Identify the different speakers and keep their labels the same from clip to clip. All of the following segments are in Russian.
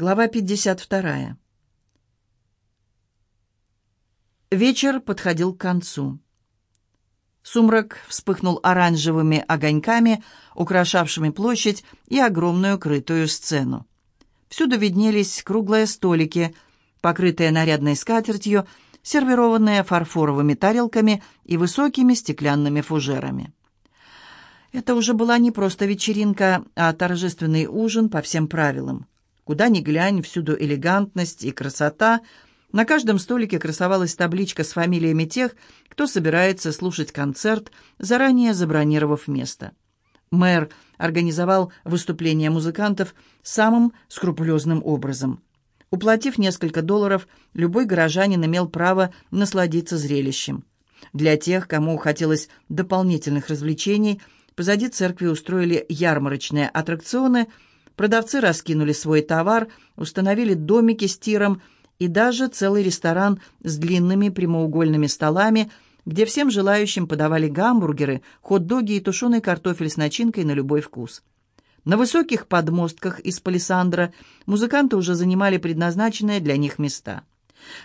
Speaker 1: Глава 52. Вечер подходил к концу. Сумрак вспыхнул оранжевыми огоньками, украшавшими площадь и огромную крытую сцену. Всюду виднелись круглые столики, покрытые нарядной скатертью, сервированные фарфоровыми тарелками и высокими стеклянными фужерами. Это уже была не просто вечеринка, а торжественный ужин по всем правилам. Куда ни глянь, всюду элегантность и красота. На каждом столике красовалась табличка с фамилиями тех, кто собирается слушать концерт, заранее забронировав место. Мэр организовал выступление музыкантов самым скрупулезным образом. Уплатив несколько долларов, любой горожанин имел право насладиться зрелищем. Для тех, кому хотелось дополнительных развлечений, позади церкви устроили ярмарочные аттракционы – Продавцы раскинули свой товар, установили домики с тиром и даже целый ресторан с длинными прямоугольными столами, где всем желающим подавали гамбургеры, хот-доги и тушеный картофель с начинкой на любой вкус. На высоких подмостках из палисандра музыканты уже занимали предназначенные для них места.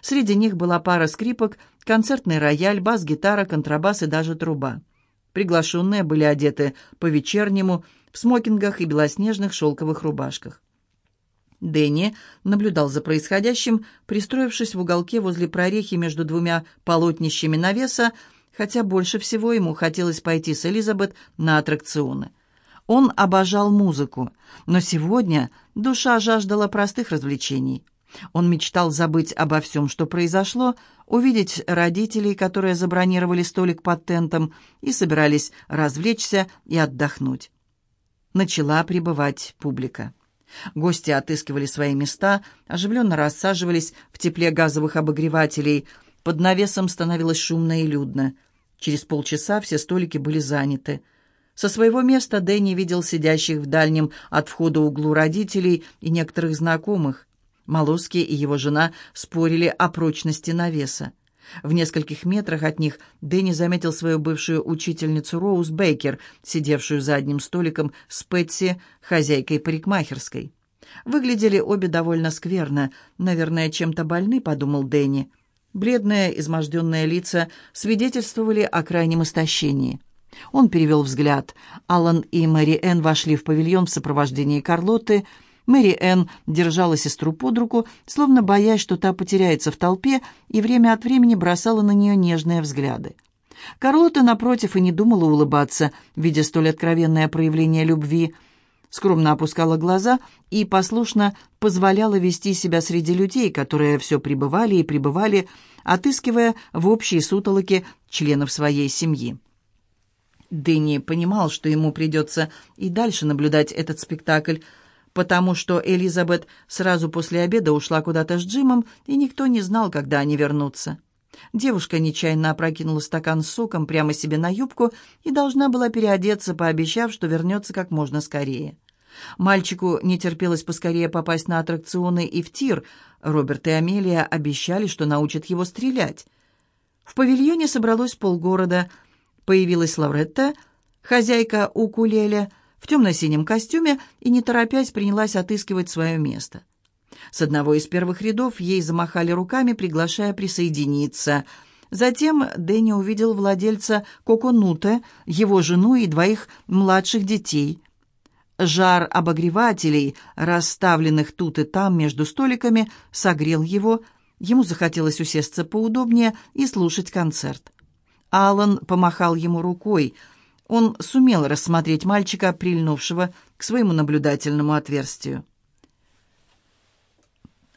Speaker 1: Среди них была пара скрипок, концертный рояль, бас-гитара, контрабас и даже труба. Приглашенные были одеты по-вечернему, в смокингах и белоснежных шелковых рубашках. Дэнни наблюдал за происходящим, пристроившись в уголке возле прорехи между двумя полотнищами навеса, хотя больше всего ему хотелось пойти с Элизабет на аттракционы. Он обожал музыку, но сегодня душа жаждала простых развлечений. Он мечтал забыть обо всем, что произошло, увидеть родителей, которые забронировали столик под тентом и собирались развлечься и отдохнуть начала прибывать публика. Гости отыскивали свои места, оживленно рассаживались в тепле газовых обогревателей. Под навесом становилось шумно и людно. Через полчаса все столики были заняты. Со своего места Дэнни видел сидящих в дальнем от входа углу родителей и некоторых знакомых. Молоски и его жена спорили о прочности навеса. В нескольких метрах от них Дэнни заметил свою бывшую учительницу Роуз Бейкер, сидевшую за одним столиком с Пэтси, хозяйкой парикмахерской. Выглядели обе довольно скверно. «Наверное, чем-то больны», — подумал Дэнни. Бледные, изможденные лица свидетельствовали о крайнем истощении. Он перевел взгляд. Алан и Мэри Энн вошли в павильон в сопровождении Карлотты — Мэри Энн держала сестру под руку, словно боясь, что та потеряется в толпе, и время от времени бросала на нее нежные взгляды. Карлота, напротив, и не думала улыбаться, видя столь откровенное проявление любви. Скромно опускала глаза и послушно позволяла вести себя среди людей, которые все пребывали и пребывали, отыскивая в общей сутолоке членов своей семьи. Дэнни понимал, что ему придется и дальше наблюдать этот спектакль, потому что Элизабет сразу после обеда ушла куда-то с Джимом, и никто не знал, когда они вернутся. Девушка нечаянно опрокинула стакан с соком прямо себе на юбку и должна была переодеться, пообещав, что вернется как можно скорее. Мальчику не терпелось поскорее попасть на аттракционы и в тир. Роберт и Амелия обещали, что научат его стрелять. В павильоне собралось полгорода. Появилась Лавретта, хозяйка укулеле, в темно-синем костюме и, не торопясь, принялась отыскивать свое место. С одного из первых рядов ей замахали руками, приглашая присоединиться. Затем Дэнни увидел владельца Коконута, его жену и двоих младших детей. Жар обогревателей, расставленных тут и там между столиками, согрел его. Ему захотелось усесться поудобнее и слушать концерт. Алан помахал ему рукой – он сумел рассмотреть мальчика, прильнувшего к своему наблюдательному отверстию.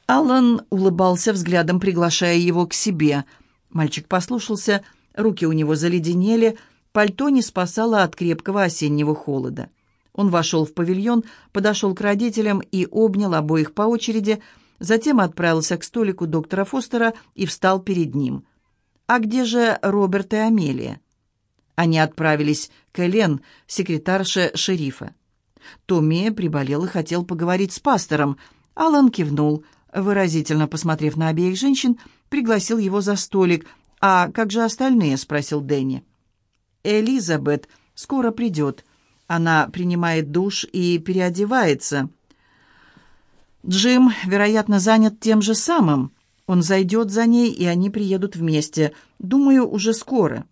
Speaker 1: Аллан улыбался взглядом, приглашая его к себе. Мальчик послушался, руки у него заледенели, пальто не спасало от крепкого осеннего холода. Он вошел в павильон, подошел к родителям и обнял обоих по очереди, затем отправился к столику доктора Фостера и встал перед ним. «А где же Роберт и Амелия?» Они отправились к Элен, секретарше шерифа. Томми приболел и хотел поговорить с пастором. Алан кивнул, выразительно посмотрев на обеих женщин, пригласил его за столик. «А как же остальные?» — спросил Дэнни. «Элизабет скоро придет. Она принимает душ и переодевается». Джим, вероятно, занят тем же самым. Он зайдет за ней, и они приедут вместе. Думаю, уже скоро.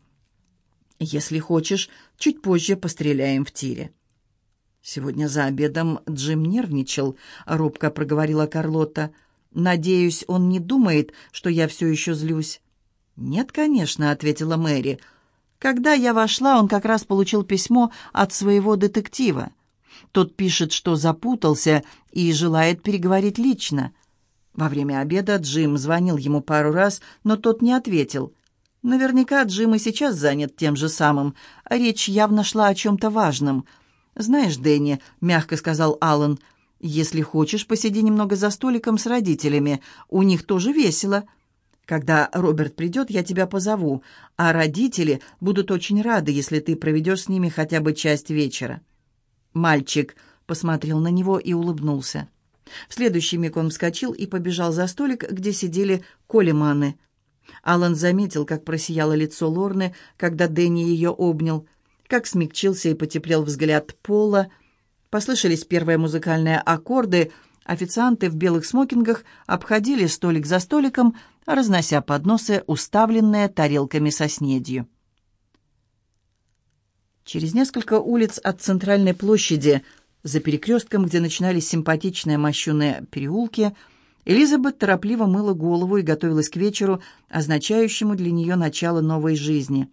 Speaker 1: Если хочешь, чуть позже постреляем в тире. Сегодня за обедом Джим нервничал, робко проговорила Карлотта. Надеюсь, он не думает, что я все еще злюсь. «Нет, конечно», — ответила Мэри. «Когда я вошла, он как раз получил письмо от своего детектива. Тот пишет, что запутался и желает переговорить лично. Во время обеда Джим звонил ему пару раз, но тот не ответил. Наверняка Джим и сейчас занят тем же самым. Речь явно шла о чем-то важном. «Знаешь, Дэнни», — мягко сказал Аллан, — «если хочешь, посиди немного за столиком с родителями. У них тоже весело. Когда Роберт придет, я тебя позову, а родители будут очень рады, если ты проведешь с ними хотя бы часть вечера». Мальчик посмотрел на него и улыбнулся. В следующий миг он вскочил и побежал за столик, где сидели колеманы. Алан заметил, как просияло лицо Лорны, когда Дэнни ее обнял, как смягчился и потеплел взгляд Пола. Послышались первые музыкальные аккорды, официанты в белых смокингах обходили столик за столиком, разнося подносы, уставленные тарелками со снедью. Через несколько улиц от центральной площади – за перекрестком, где начинались симпатичные мощеные переулки, Элизабет торопливо мыла голову и готовилась к вечеру, означающему для нее начало новой жизни.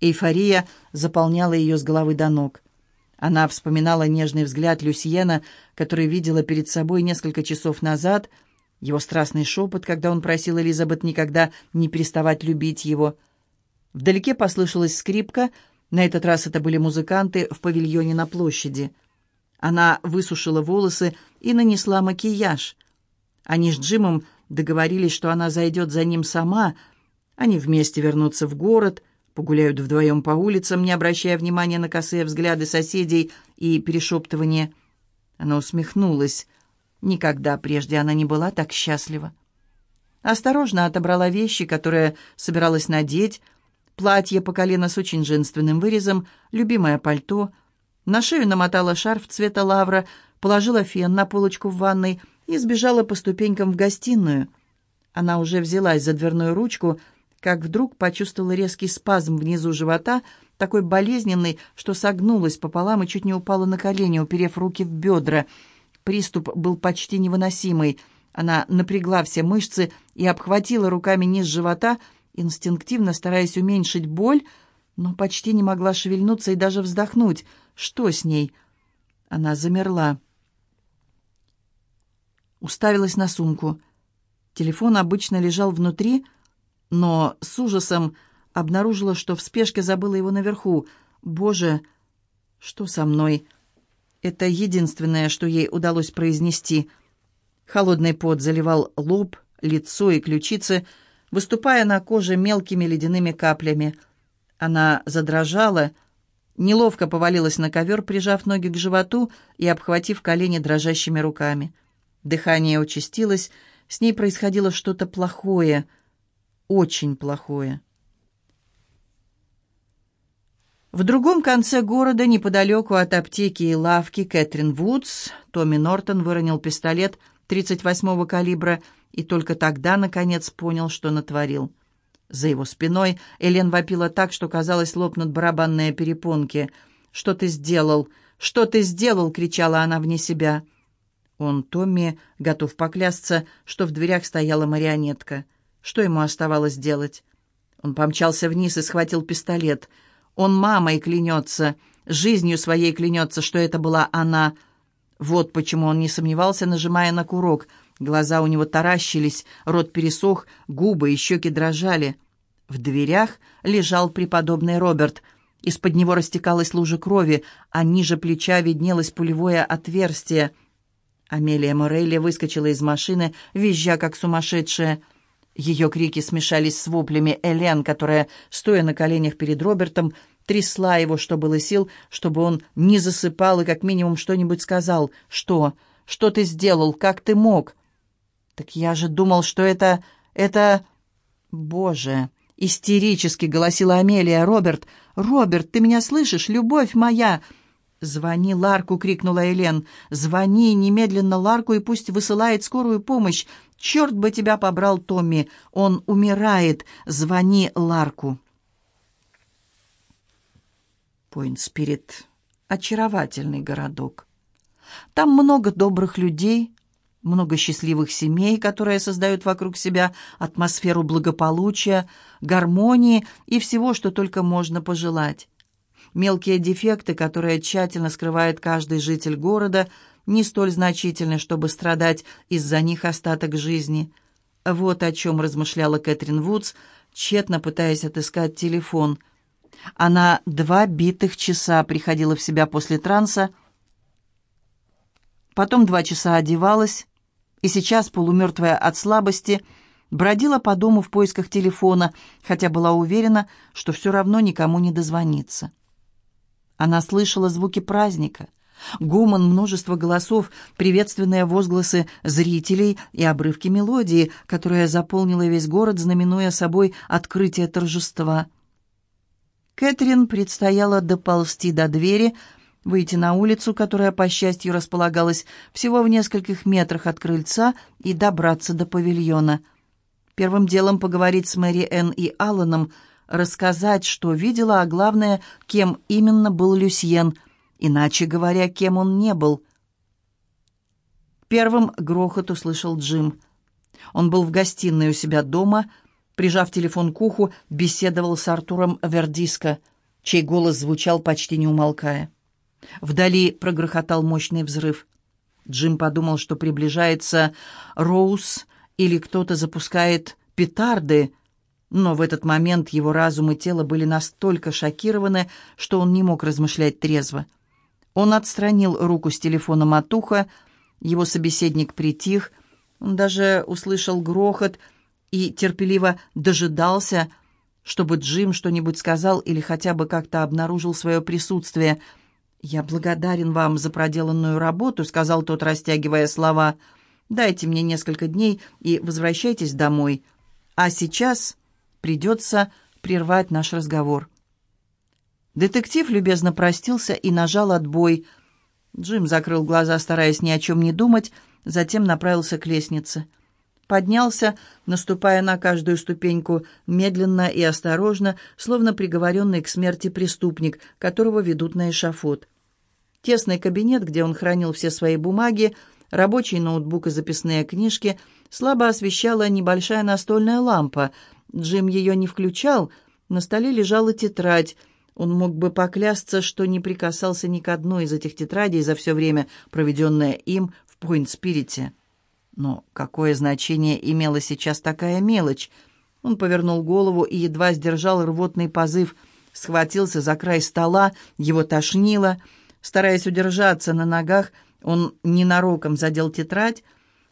Speaker 1: Эйфория заполняла ее с головы до ног. Она вспоминала нежный взгляд Люсьена, который видела перед собой несколько часов назад, его страстный шепот, когда он просил Элизабет никогда не переставать любить его. Вдалеке послышалась скрипка, на этот раз это были музыканты в павильоне на площади — она высушила волосы и нанесла макияж. Они с Джимом договорились, что она зайдет за ним сама. Они вместе вернутся в город, погуляют вдвоем по улицам, не обращая внимания на косые взгляды соседей и перешептывание. Она усмехнулась. Никогда прежде она не была так счастлива. Осторожно отобрала вещи, которые собиралась надеть, платье по колено с очень женственным вырезом, любимое пальто — на шею намотала шарф цвета лавра, положила фен на полочку в ванной и сбежала по ступенькам в гостиную. Она уже взялась за дверную ручку, как вдруг почувствовала резкий спазм внизу живота, такой болезненный, что согнулась пополам и чуть не упала на колени, уперев руки в бедра. Приступ был почти невыносимый. Она напрягла все мышцы и обхватила руками низ живота, инстинктивно стараясь уменьшить боль, но почти не могла шевельнуться и даже вздохнуть. Что с ней? Она замерла. Уставилась на сумку. Телефон обычно лежал внутри, но с ужасом обнаружила, что в спешке забыла его наверху. «Боже, что со мной?» Это единственное, что ей удалось произнести. Холодный пот заливал лоб, лицо и ключицы, выступая на коже мелкими ледяными каплями — она задрожала, неловко повалилась на ковер, прижав ноги к животу и обхватив колени дрожащими руками. Дыхание участилось, с ней происходило что-то плохое, очень плохое. В другом конце города, неподалеку от аптеки и лавки Кэтрин Вудс, Томми Нортон выронил пистолет 38-го калибра и только тогда, наконец, понял, что натворил. За его спиной Элен вопила так, что, казалось, лопнут барабанные перепонки. «Что ты сделал? Что ты сделал?» — кричала она вне себя. Он, Томми, готов поклясться, что в дверях стояла марионетка. Что ему оставалось делать? Он помчался вниз и схватил пистолет. Он мамой клянется, жизнью своей клянется, что это была она. Вот почему он не сомневался, нажимая на курок — Глаза у него таращились, рот пересох, губы и щеки дрожали. В дверях лежал преподобный Роберт. Из-под него растекалась лужа крови, а ниже плеча виднелось пулевое отверстие. Амелия Морелли выскочила из машины, визжа как сумасшедшая. Ее крики смешались с воплями Элен, которая, стоя на коленях перед Робертом, трясла его, что было сил, чтобы он не засыпал и как минимум что-нибудь сказал. «Что? Что ты сделал? Как ты мог?» «Так я же думал, что это... это...» «Боже!» — истерически голосила Амелия. «Роберт! Роберт, ты меня слышишь? Любовь моя!» «Звони Ларку!» — крикнула Элен. «Звони немедленно Ларку и пусть высылает скорую помощь. Черт бы тебя побрал, Томми! Он умирает! Звони Ларку!» Пойнт-Спирит — очаровательный городок. Там много добрых людей, много счастливых семей, которые создают вокруг себя атмосферу благополучия, гармонии и всего, что только можно пожелать. Мелкие дефекты, которые тщательно скрывает каждый житель города, не столь значительны, чтобы страдать из-за них остаток жизни. Вот о чем размышляла Кэтрин Вудс, тщетно пытаясь отыскать телефон. Она два битых часа приходила в себя после транса, потом два часа одевалась, и сейчас, полумертвая от слабости, бродила по дому в поисках телефона, хотя была уверена, что все равно никому не дозвониться. Она слышала звуки праздника, гуман множества голосов, приветственные возгласы зрителей и обрывки мелодии, которая заполнила весь город, знаменуя собой открытие торжества. Кэтрин предстояло доползти до двери, выйти на улицу, которая, по счастью, располагалась всего в нескольких метрах от крыльца, и добраться до павильона. Первым делом поговорить с Мэри Энн и Алланом – рассказать, что видела, а главное, кем именно был Люсьен, иначе говоря, кем он не был. Первым грохот услышал Джим. Он был в гостиной у себя дома, прижав телефон к уху, беседовал с Артуром Вердиско, чей голос звучал почти не умолкая. Вдали прогрохотал мощный взрыв. Джим подумал, что приближается Роуз или кто-то запускает петарды, но в этот момент его разум и тело были настолько шокированы, что он не мог размышлять трезво. Он отстранил руку с телефоном от уха, его собеседник притих, он даже услышал грохот и терпеливо дожидался, чтобы Джим что-нибудь сказал или хотя бы как-то обнаружил свое присутствие. «Я благодарен вам за проделанную работу», — сказал тот, растягивая слова. «Дайте мне несколько дней и возвращайтесь домой. А сейчас...» придется прервать наш разговор. Детектив любезно простился и нажал отбой. Джим закрыл глаза, стараясь ни о чем не думать, затем направился к лестнице. Поднялся, наступая на каждую ступеньку, медленно и осторожно, словно приговоренный к смерти преступник, которого ведут на эшафот. Тесный кабинет, где он хранил все свои бумаги, рабочий ноутбук и записные книжки, слабо освещала небольшая настольная лампа — Джим ее не включал, на столе лежала тетрадь. Он мог бы поклясться, что не прикасался ни к одной из этих тетрадей за все время, проведенное им в Пойнт-Спирите. Но какое значение имела сейчас такая мелочь? Он повернул голову и едва сдержал рвотный позыв, схватился за край стола, его тошнило. Стараясь удержаться на ногах, он ненароком задел тетрадь.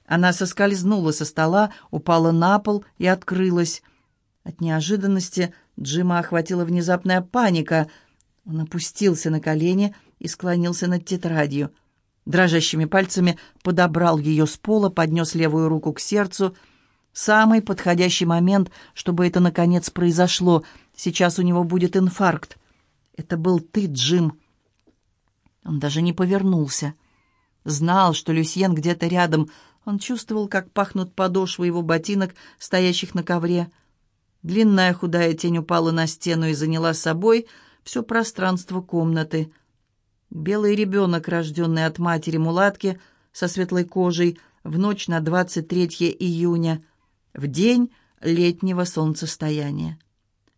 Speaker 1: Она соскользнула со стола, упала на пол и открылась. От неожиданности Джима охватила внезапная паника. Он опустился на колени и склонился над тетрадью. Дрожащими пальцами подобрал ее с пола, поднес левую руку к сердцу. Самый подходящий момент, чтобы это, наконец, произошло. Сейчас у него будет инфаркт. Это был ты, Джим. Он даже не повернулся. Знал, что Люсьен где-то рядом. Он чувствовал, как пахнут подошвы его ботинок, стоящих на ковре. Длинная худая тень упала на стену и заняла собой все пространство комнаты. Белый ребенок, рожденный от матери-мулатки со светлой кожей, в ночь на 23 июня, в день летнего солнцестояния.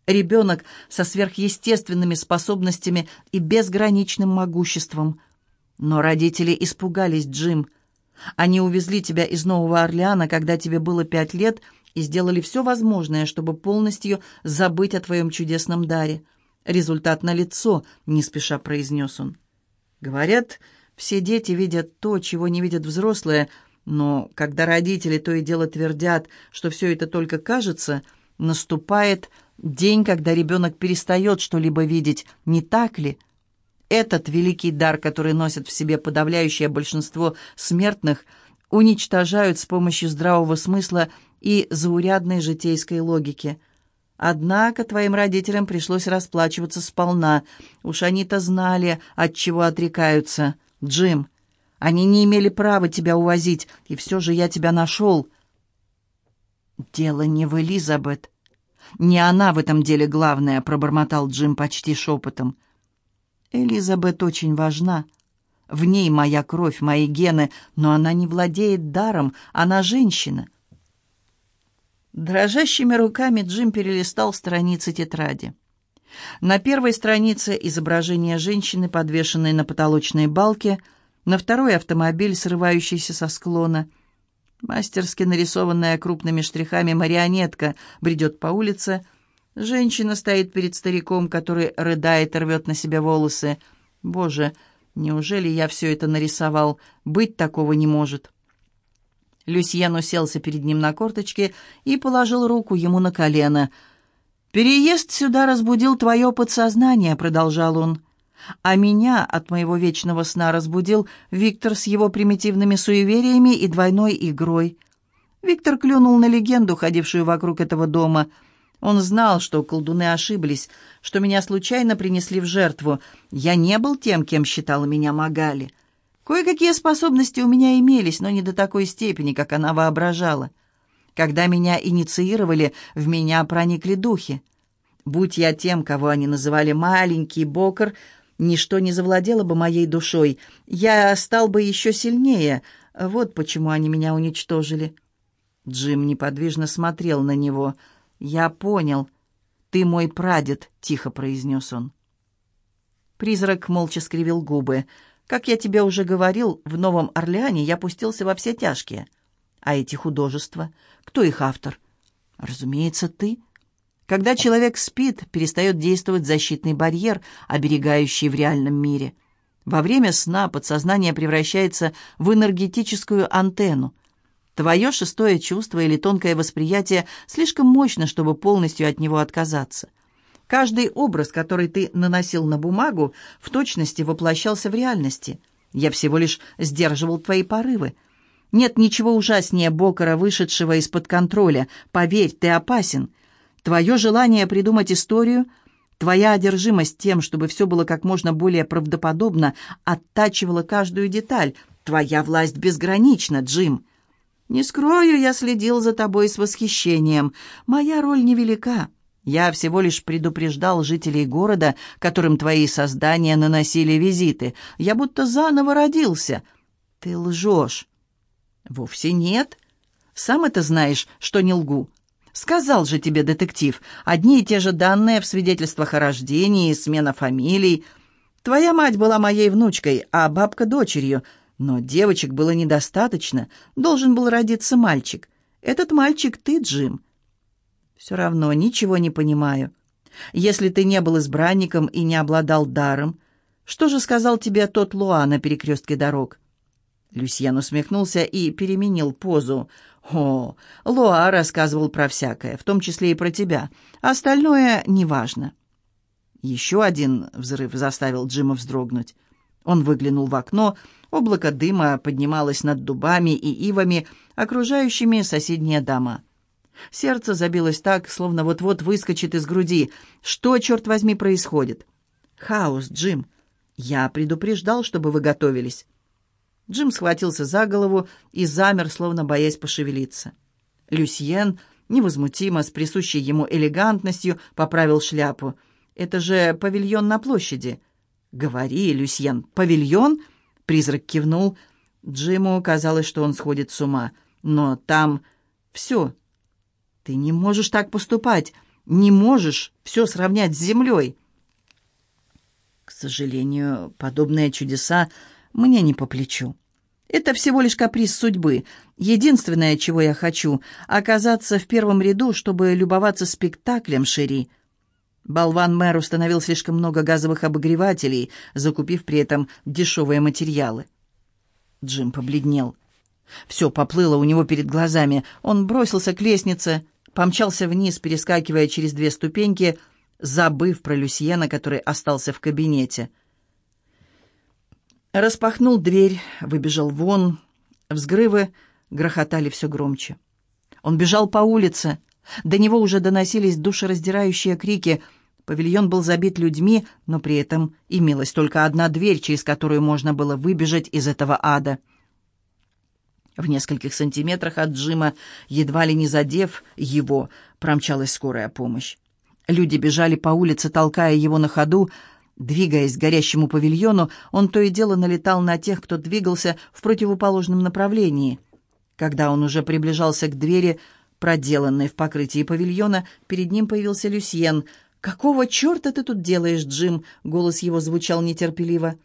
Speaker 1: Ребенок со сверхъестественными способностями и безграничным могуществом. Но родители испугались, Джим. Они увезли тебя из Нового Орлеана, когда тебе было пять лет — и сделали все возможное, чтобы полностью забыть о твоем чудесном даре. Результат налицо, не спеша произнес он. Говорят, все дети видят то, чего не видят взрослые, но когда родители то и дело твердят, что все это только кажется, наступает день, когда ребенок перестает что-либо видеть, не так ли? Этот великий дар, который носит в себе подавляющее большинство смертных, уничтожают с помощью здравого смысла и заурядной житейской логики. Однако твоим родителям пришлось расплачиваться сполна. Уж они-то знали, от чего отрекаются. Джим, они не имели права тебя увозить, и все же я тебя нашел. Дело не в Элизабет. Не она в этом деле главная, пробормотал Джим почти шепотом. Элизабет очень важна. В ней моя кровь, мои гены, но она не владеет даром, она женщина. Дрожащими руками Джим перелистал страницы тетради. На первой странице изображение женщины, подвешенной на потолочной балке, на второй автомобиль, срывающийся со склона. Мастерски нарисованная крупными штрихами марионетка бредет по улице. Женщина стоит перед стариком, который рыдает и рвет на себе волосы. «Боже, неужели я все это нарисовал? Быть такого не может». Люсьен уселся перед ним на корточке и положил руку ему на колено. «Переезд сюда разбудил твое подсознание», — продолжал он. «А меня от моего вечного сна разбудил Виктор с его примитивными суевериями и двойной игрой». Виктор клюнул на легенду, ходившую вокруг этого дома. Он знал, что колдуны ошиблись, что меня случайно принесли в жертву. Я не был тем, кем считала меня Магали. Кое-какие способности у меня имелись, но не до такой степени, как она воображала. Когда меня инициировали, в меня проникли духи. Будь я тем, кого они называли «маленький бокер», ничто не завладело бы моей душой. Я стал бы еще сильнее. Вот почему они меня уничтожили. Джим неподвижно смотрел на него. «Я понял. Ты мой прадед», — тихо произнес он. Призрак молча скривил губы. Как я тебе уже говорил, в Новом Орлеане я пустился во все тяжкие. А эти художества? Кто их автор? Разумеется, ты. Когда человек спит, перестает действовать защитный барьер, оберегающий в реальном мире. Во время сна подсознание превращается в энергетическую антенну. Твое шестое чувство или тонкое восприятие слишком мощно, чтобы полностью от него отказаться – Каждый образ, который ты наносил на бумагу, в точности воплощался в реальности. Я всего лишь сдерживал твои порывы. Нет ничего ужаснее Бокера, вышедшего из-под контроля. Поверь, ты опасен. Твое желание придумать историю, твоя одержимость тем, чтобы все было как можно более правдоподобно, оттачивала каждую деталь. Твоя власть безгранична, Джим. Не скрою, я следил за тобой с восхищением. Моя роль невелика. Я всего лишь предупреждал жителей города, которым твои создания наносили визиты. Я будто заново родился. Ты лжешь. Вовсе нет. Сам это знаешь, что не лгу. Сказал же тебе детектив, одни и те же данные в свидетельствах о рождении, смена фамилий. Твоя мать была моей внучкой, а бабка дочерью. Но девочек было недостаточно, должен был родиться мальчик. Этот мальчик ты, Джим. Все равно ничего не понимаю. Если ты не был избранником и не обладал даром, что же сказал тебе тот Луа на перекрестке дорог?» Люсьен усмехнулся и переменил позу. «О, Луа рассказывал про всякое, в том числе и про тебя. Остальное неважно». Еще один взрыв заставил Джима вздрогнуть. Он выглянул в окно, облако дыма поднималось над дубами и ивами, окружающими соседние дома. Сердце забилось так, словно вот-вот выскочит из груди. Что, черт возьми, происходит? Хаос, Джим. Я предупреждал, чтобы вы готовились. Джим схватился за голову и замер, словно боясь пошевелиться. Люсьен, невозмутимо, с присущей ему элегантностью, поправил шляпу. «Это же павильон на площади». «Говори, Люсьен, павильон?» Призрак кивнул. Джиму казалось, что он сходит с ума. «Но там все, ты не можешь так поступать, не можешь все сравнять с землей. К сожалению, подобные чудеса мне не по плечу. Это всего лишь каприз судьбы. Единственное, чего я хочу — оказаться в первом ряду, чтобы любоваться спектаклем Шери. Болван-мэр установил слишком много газовых обогревателей, закупив при этом дешевые материалы. Джим побледнел. Все поплыло у него перед глазами. Он бросился к лестнице, помчался вниз, перескакивая через две ступеньки, забыв про Люсьена, который остался в кабинете. Распахнул дверь, выбежал вон. Взгрывы грохотали все громче. Он бежал по улице. До него уже доносились душераздирающие крики. Павильон был забит людьми, но при этом имелась только одна дверь, через которую можно было выбежать из этого ада. В нескольких сантиметрах от Джима, едва ли не задев его, промчалась скорая помощь. Люди бежали по улице, толкая его на ходу. Двигаясь к горящему павильону, он то и дело налетал на тех, кто двигался в противоположном направлении. Когда он уже приближался к двери, проделанной в покрытии павильона, перед ним появился Люсьен. «Какого черта ты тут делаешь, Джим?» — голос его звучал нетерпеливо.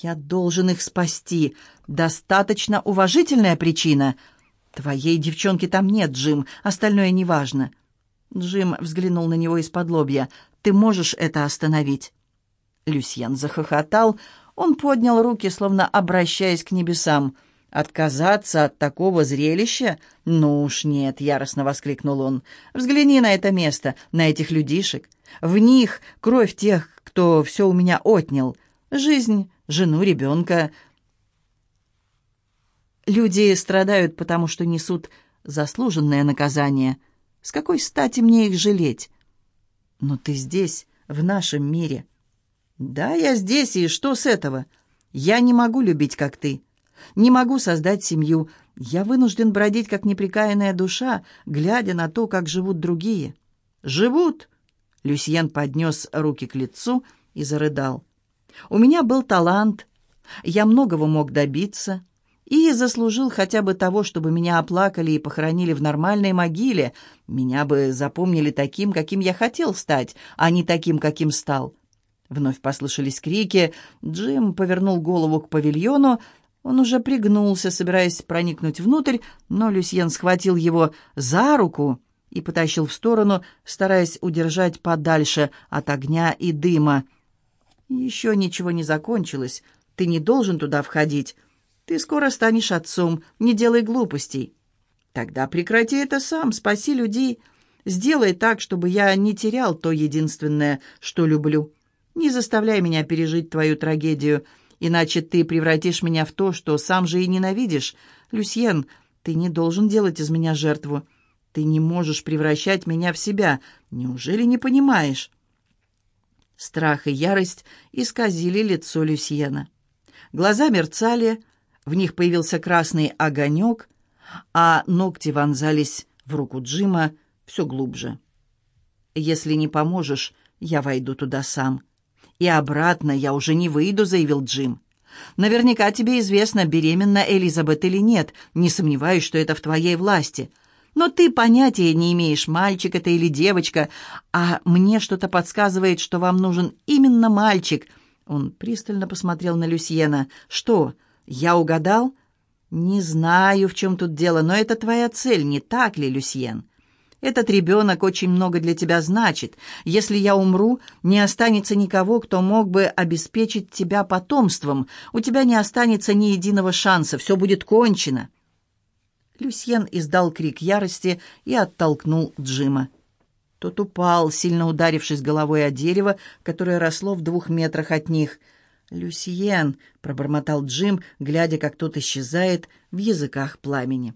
Speaker 1: «Я должен их спасти. Достаточно уважительная причина. Твоей девчонки там нет, Джим, остальное неважно». Джим взглянул на него из-под лобья. «Ты можешь это остановить?» Люсьен захохотал. Он поднял руки, словно обращаясь к небесам. «Отказаться от такого зрелища? Ну уж нет!» — яростно воскликнул он. «Взгляни на это место, на этих людишек. В них кровь тех, кто все у меня отнял. Жизнь, жену, ребенка. Люди страдают, потому что несут заслуженное наказание. С какой стати мне их жалеть? Но ты здесь, в нашем мире». «Да, я здесь, и что с этого? Я не могу любить, как ты. Не могу создать семью. Я вынужден бродить, как неприкаянная душа, глядя на то, как живут другие». «Живут!» Люсьен поднес руки к лицу и зарыдал. «У меня был талант. Я многого мог добиться» и заслужил хотя бы того, чтобы меня оплакали и похоронили в нормальной могиле. Меня бы запомнили таким, каким я хотел стать, а не таким, каким стал. Вновь послышались крики. Джим повернул голову к павильону. Он уже пригнулся, собираясь проникнуть внутрь, но Люсьен схватил его за руку и потащил в сторону, стараясь удержать подальше от огня и дыма. «Еще ничего не закончилось. Ты не должен туда входить. Ты скоро станешь отцом. Не делай глупостей». «Тогда прекрати это сам, спаси людей. Сделай так, чтобы я не терял то единственное, что люблю». Не заставляй меня пережить твою трагедию, иначе ты превратишь меня в то, что сам же и ненавидишь. Люсьен, ты не должен делать из меня жертву. Ты не можешь превращать меня в себя. Неужели не понимаешь?» Страх и ярость исказили лицо Люсьена. Глаза мерцали, в них появился красный огонек, а ногти вонзались в руку Джима все глубже. «Если не поможешь, я войду туда сам», «И обратно я уже не выйду», — заявил Джим. «Наверняка тебе известно, беременна Элизабет или нет. Не сомневаюсь, что это в твоей власти. Но ты понятия не имеешь, мальчик это или девочка, а мне что-то подсказывает, что вам нужен именно мальчик». Он пристально посмотрел на Люсьена. «Что, я угадал?» «Не знаю, в чем тут дело, но это твоя цель, не так ли, Люсьен?» Этот ребенок очень много для тебя значит. Если я умру, не останется никого, кто мог бы обеспечить тебя потомством. У тебя не останется ни единого шанса, все будет кончено». Люсьен издал крик ярости и оттолкнул Джима. Тот упал, сильно ударившись головой о дерево, которое росло в двух метрах от них. «Люсьен», — пробормотал Джим, глядя, как тот исчезает в языках пламени.